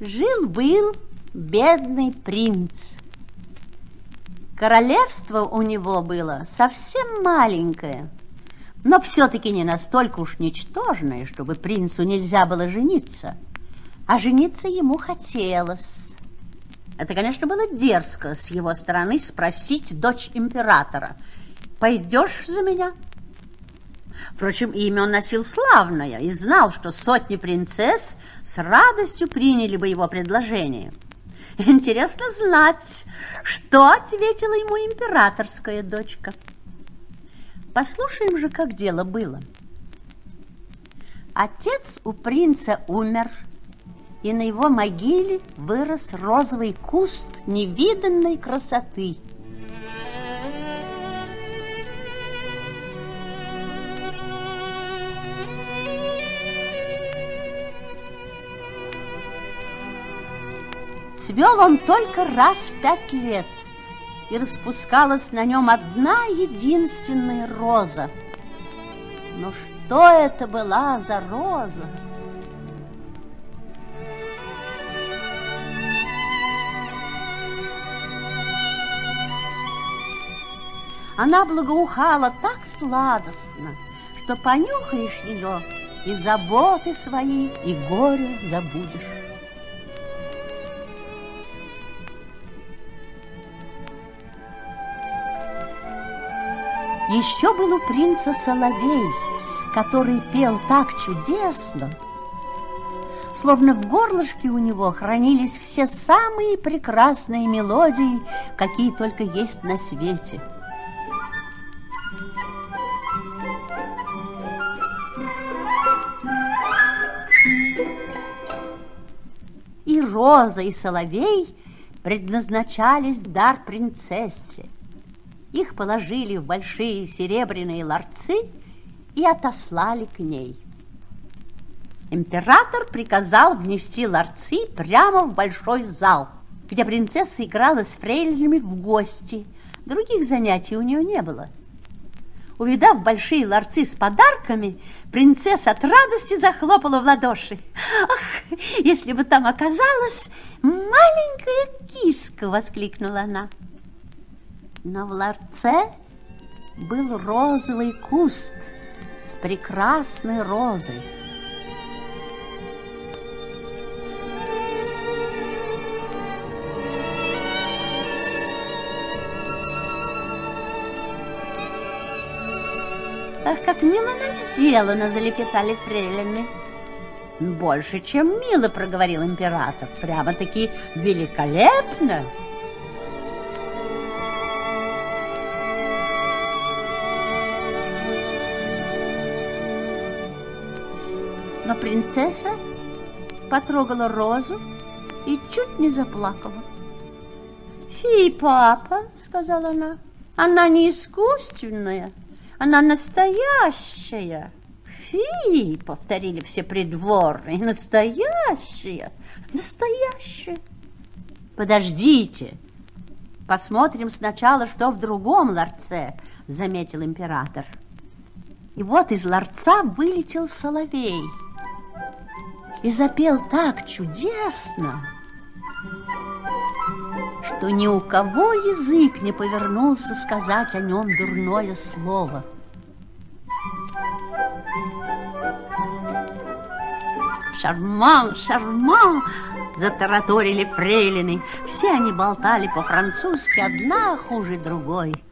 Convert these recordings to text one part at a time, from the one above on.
Жил-был бедный принц. Королевство у него было совсем маленькое, но все-таки не настолько уж ничтожное, чтобы принцу нельзя было жениться. А жениться ему хотелось. Это, конечно, было дерзко с его стороны спросить дочь императора, «Пойдешь за меня?» Впрочем, имя он носил славное и знал, что сотни принцесс с радостью приняли бы его предложение. Интересно знать, что ответила ему императорская дочка. Послушаем же, как дело было. Отец у принца умер, и на его могиле вырос розовый куст невиданной красоты – Цвел он только раз в пять лет, и распускалась на нем одна единственная роза. Но что это была за роза? Она благоухала так сладостно, что понюхаешь ее, и заботы свои, и горе забудешь. Еще был у принца соловей, который пел так чудесно, словно в горлышке у него хранились все самые прекрасные мелодии, какие только есть на свете. И роза, и соловей предназначались в дар принцессе. Их положили в большие серебряные ларцы и отослали к ней. Император приказал внести ларцы прямо в большой зал, где принцесса играла с фрейлинами в гости. Других занятий у нее не было. Увидав большие ларцы с подарками, принцесса от радости захлопала в ладоши. «Ах, если бы там оказалась маленькая киска!» — воскликнула она. Но в ларце был розовый куст с прекрасной розой. Ах, как мило она сделана, залепетали фрейлины. Больше, чем мило, проговорил император. Прямо-таки великолепно. Но принцесса потрогала розу и чуть не заплакала. «Фи, папа!» — сказала она. «Она не искусственная, она настоящая!» «Фи!» — повторили все придворные. «Настоящая! Настоящая!» «Подождите! Посмотрим сначала, что в другом ларце!» — заметил император. И вот из ларца вылетел соловей — и запел так чудесно, что ни у кого язык не повернулся сказать о нем дурное слово. «Шарман, шарман!» – затараторили фрейлины. Все они болтали по-французски, одна хуже другой –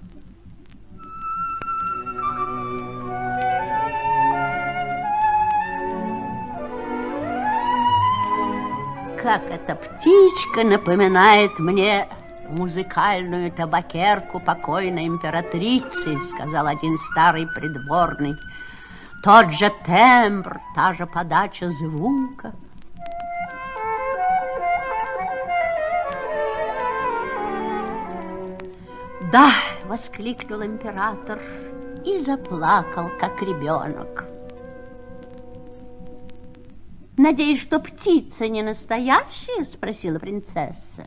как эта птичка напоминает мне музыкальную табакерку покойной императрицы, сказал один старый придворный. Тот же тембр, та же подача звука. Да, воскликнул император и заплакал, как ребенок. Надеюсь, что птица не настоящая? Спросила принцесса.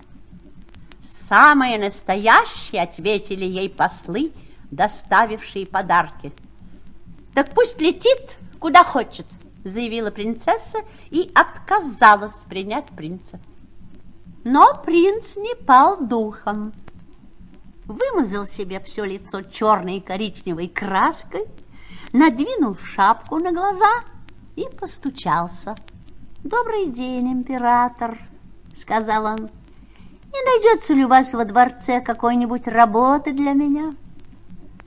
Самые настоящие, ответили ей послы, доставившие подарки. Так пусть летит, куда хочет. заявила принцесса и отказалась принять принца. Но принц не пал духом. Вымазал себе все лицо черной и коричневой краской, надвинул шапку на глаза и постучался. «Добрый день, император», — сказал он. «Не найдется ли у вас во дворце какой-нибудь работы для меня?»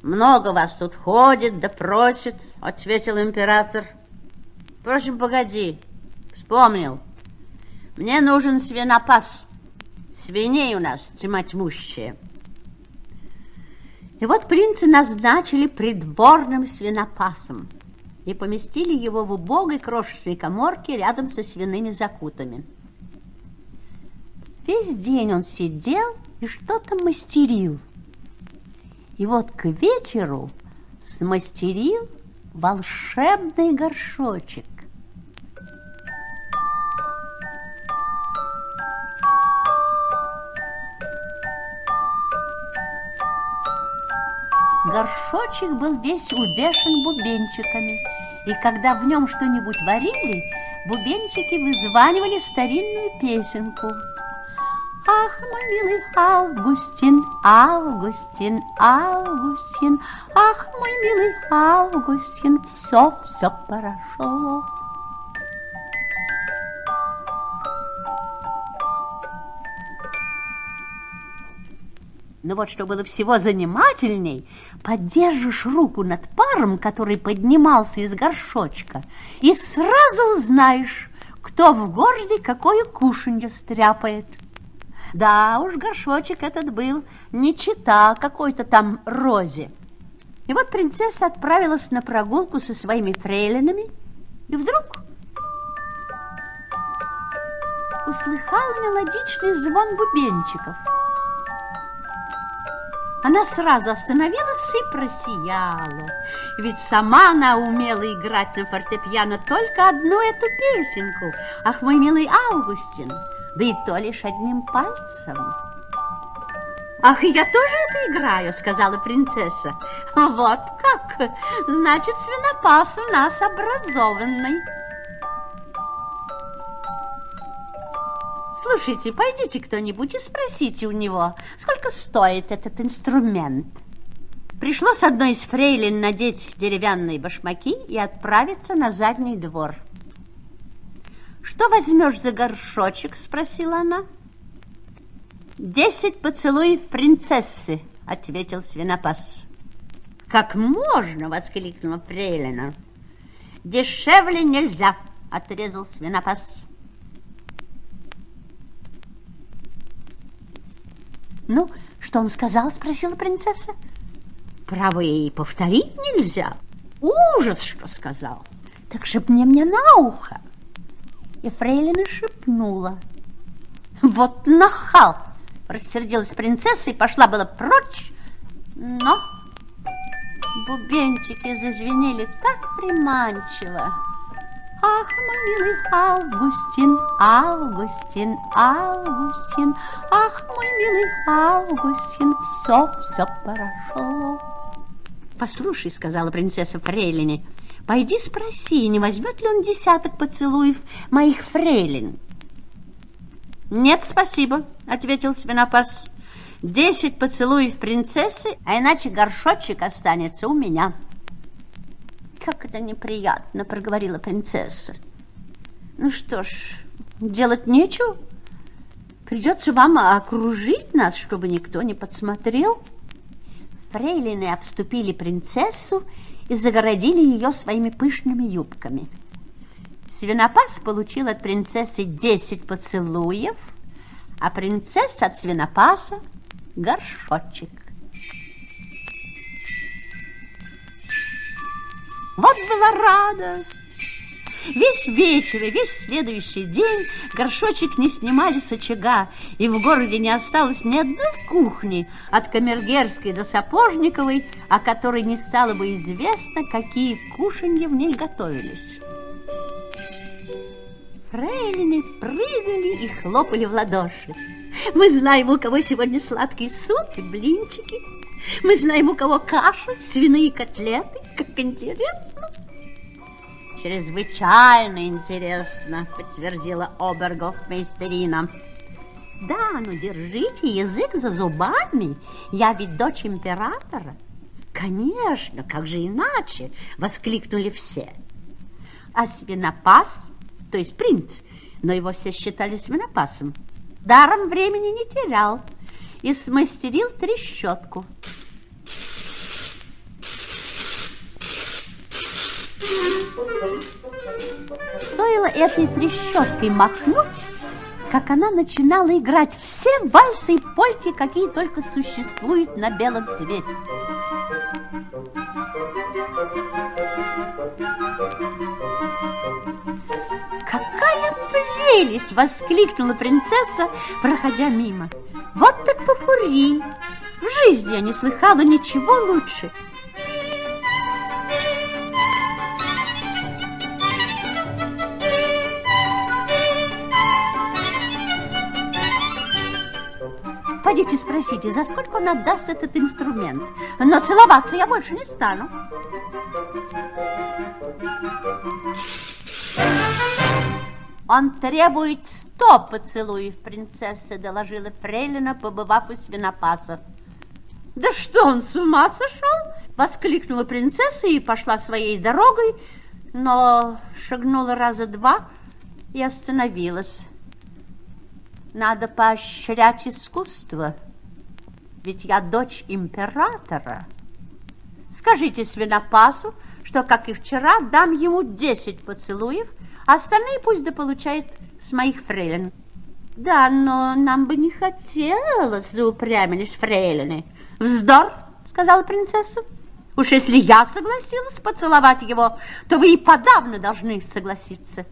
«Много вас тут ходит да просит», — ответил император. «Впрочем, погоди, вспомнил. Мне нужен свинопас. Свиней у нас тьма тьмущая». И вот принца назначили придворным свинопасом и поместили его в убогой крошечной коморке рядом со свиными закутами. Весь день он сидел и что-то мастерил. И вот к вечеру смастерил волшебный горшочек. Горшочек был весь увешан бубенчиками, и когда в нем что-нибудь варили, бубенчики вызванивали старинную песенку. Ах, мой милый Августин, Августин, Августин, Ах, мой милый Августин, все, все хорошо. Но вот что было всего занимательней, поддержишь руку над паром, который поднимался из горшочка, и сразу узнаешь, кто в городе какое кушанье стряпает. Да уж, горшочек этот был не чита какой-то там розе. И вот принцесса отправилась на прогулку со своими фрейлинами, и вдруг услыхала мелодичный звон бубенчиков – она сразу остановилась и просияла. Ведь сама она умела играть на фортепиано только одну эту песенку. Ах, мой милый Августин, да и то лишь одним пальцем. «Ах, я тоже это играю», — сказала принцесса. «Вот как! Значит, свинопас у нас образованный». Слушайте, пойдите кто-нибудь и спросите у него, сколько стоит этот инструмент. Пришлось одной из фрейлин надеть деревянные башмаки и отправиться на задний двор. «Что возьмешь за горшочек?» – спросила она. «Десять поцелуев принцессы», – ответил свинопас. «Как можно?» – воскликнула фрейлина. «Дешевле нельзя», – отрезал свинопас. «Ну, что он сказал?» – спросила принцесса. «Право, и повторить нельзя. Ужас, что сказал. Так шепни мне на ухо». И фрейлина шепнула. «Вот нахал!» – рассердилась принцесса и пошла была прочь, но бубенчики зазвенели так приманчиво, Ах, мой милый Августин, Августин, Августин, Ах, мой милый Августин, все, все хорошо. Послушай, сказала принцесса Фрейлине, пойди спроси, не возьмет ли он десяток поцелуев моих фрейлин. Нет, спасибо, ответил свинопас. Десять поцелуев принцессы, а иначе горшочек останется у меня. «Как это неприятно!» — проговорила принцесса. «Ну что ж, делать нечего. Придется вам окружить нас, чтобы никто не подсмотрел». Фрейлины обступили принцессу и загородили ее своими пышными юбками. Свинопас получил от принцессы десять поцелуев, а принцесса от свинопаса горшочек. Вот была радость! Весь вечер и весь следующий день горшочек не снимали с очага, и в городе не осталось ни одной кухни, от Камергерской до Сапожниковой, о которой не стало бы известно, какие кушанья в ней готовились. Фрейлины прыгали и хлопали в ладоши. Мы знаем, у кого сегодня сладкий суп и блинчики. Мы знаем, у кого каша, свиные котлеты. Как интересно! чрезвычайно интересно, подтвердила обергов-мейстерина. Да, но держите язык за зубами. Я ведь дочь императора. Конечно, как же иначе, воскликнули все. А свинопас, то есть принц, но его все считали свинопасом, даром времени не терял и смастерил трещотку. Стоило этой трещоткой махнуть, как она начинала играть все вальсы и польки, какие только существуют на белом свете. «Какая прелесть!» — воскликнула принцесса, проходя мимо. «Вот так попури! В жизни я не слыхала ничего лучше!» Пойдите спросите, за сколько он отдаст этот инструмент. Но целоваться я больше не стану. Он требует сто поцелуев, принцесса, доложила Фрейлина, побывав у свинопасов. Да что он с ума сошел? Воскликнула принцесса и пошла своей дорогой, но шагнула раза два и остановилась. Надо поощрять искусство, ведь я дочь императора. Скажите свинопасу, что, как и вчера, дам ему десять поцелуев, остальные пусть дополучает с моих фрейлин. Да, но нам бы не хотелось, заупрямились фрейлины. Вздор, сказала принцесса. Уж если я согласилась поцеловать его, то вы и подавно должны согласиться.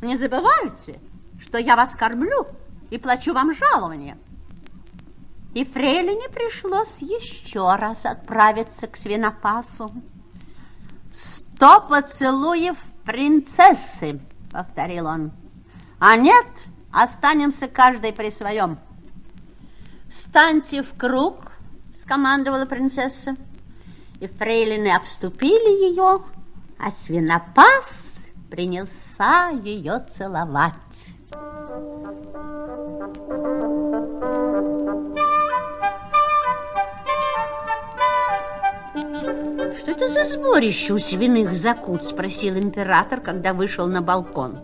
Не забывайте, что я вас кормлю и плачу вам жалование. И Фрейлине пришлось еще раз отправиться к свинопасу. «Сто поцелуев принцессы!» — повторил он. «А нет, останемся каждый при своем». «Станьте в круг!» — скомандовала принцесса. И фрейлины обступили ее, а свинопас принялся ее целовать. «Что это за сборище у свиных закут?» – спросил император, когда вышел на балкон.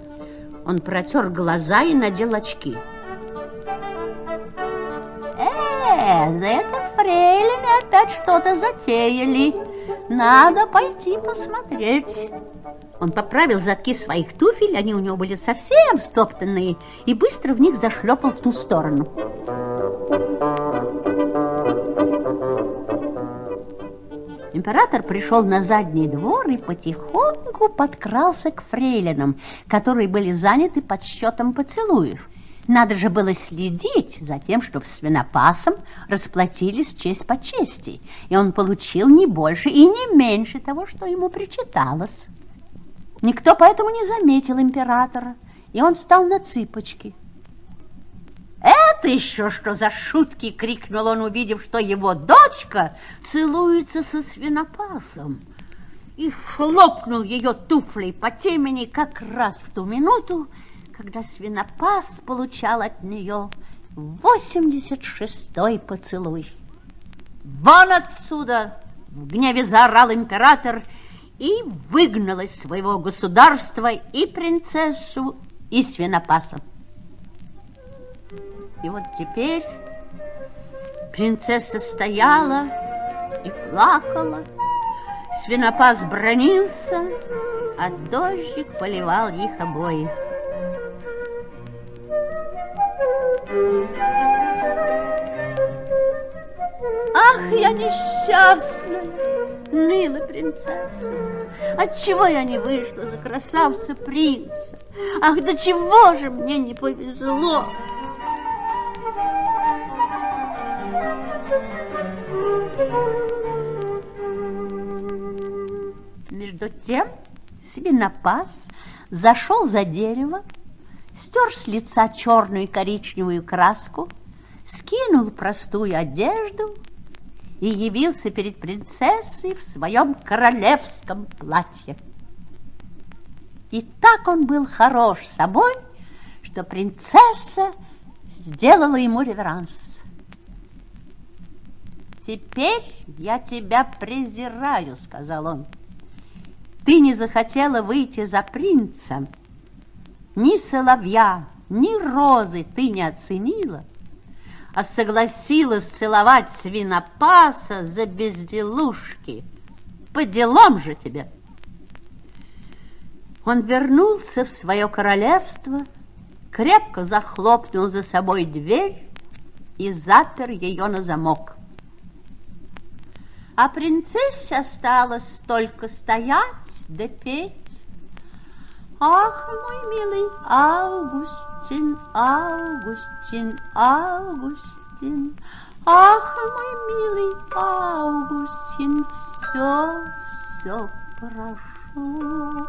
Он протер глаза и надел очки. «Э, да это фрейлины опять что-то затеяли. Надо пойти посмотреть». Он поправил задки своих туфель, они у него были совсем стоптанные, и быстро в них зашлепал в ту сторону. Император пришел на задний двор и потихоньку подкрался к фрейлинам, которые были заняты подсчетом поцелуев. Надо же было следить за тем, чтобы свинопасом расплатились честь по чести, и он получил не больше и не меньше того, что ему причиталось. Никто поэтому не заметил императора, и он встал на цыпочки. «Это еще что за шутки!» — крикнул он, увидев, что его дочка целуется со свинопасом. И хлопнул ее туфлей по темени как раз в ту минуту, когда свинопас получал от нее восемьдесят шестой поцелуй. «Вон отсюда!» — в гневе заорал император и выгнал из своего государства и принцессу, и свинопаса. И вот теперь принцесса стояла и плакала, свинопас бронился, а дождик поливал их обоих. Ах, я несчастная, ныла принцесса. Отчего я не вышла за красавца принца? Ах, до чего же мне не повезло? Между тем свинопас зашел за дерево, стер с лица черную и коричневую краску, скинул простую одежду и явился перед принцессой в своем королевском платье. И так он был хорош собой, что принцесса сделала ему реверанс. «Теперь я тебя презираю», — сказал он. «Ты не захотела выйти за принца. Ни соловья, ни розы ты не оценила, а согласилась целовать свинопаса за безделушки. По делам же тебе!» Он вернулся в свое королевство, крепко захлопнул за собой дверь и запер ее на замок. А принцессе осталось только стоять да петь. Ах, мой милый Августин, Августин, Августин, Ах, мой милый Августин, все, все прошу.